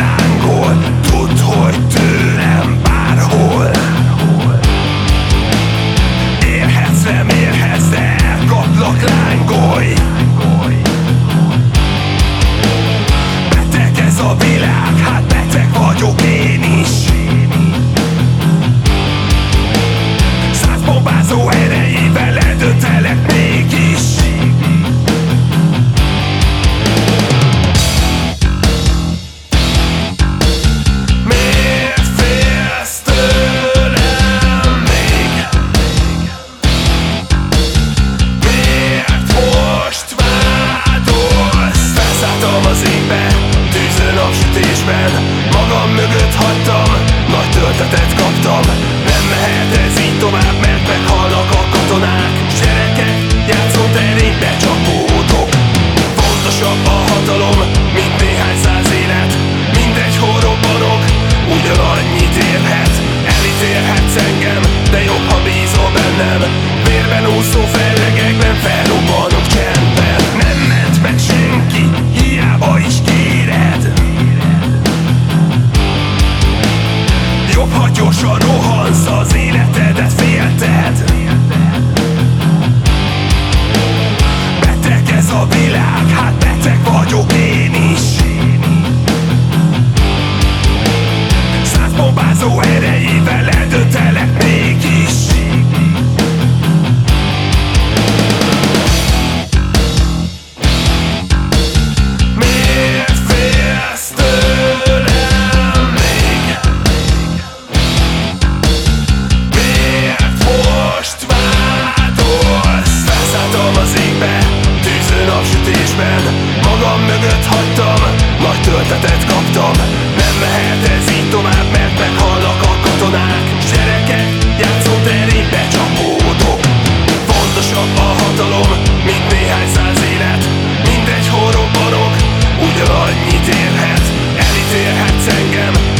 rángol Tudd, hogy tőlem bárhol. Érhetsz, nem érhetsz, de elkaplak, lángolj. Beteg a világ, hát beteg vagyok én is. Száz bombázó Megszálltam az égbe, tűzön napsütésben. Magam mögött hagytam, nagy töltetet kaptam.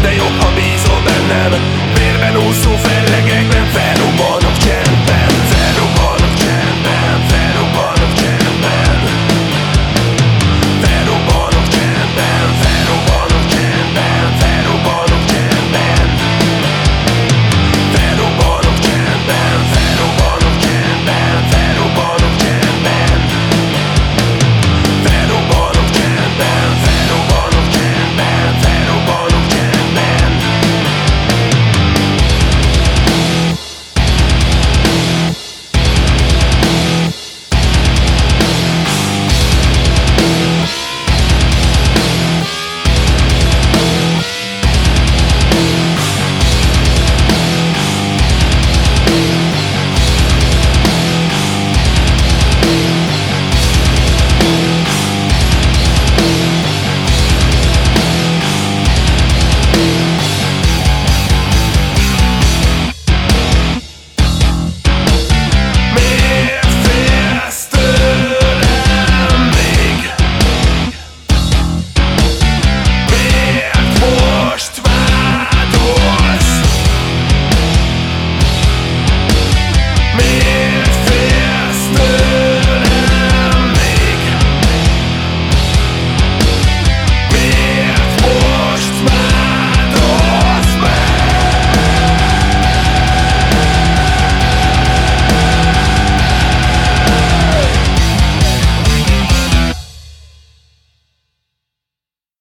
They all